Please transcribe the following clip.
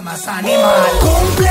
más animal.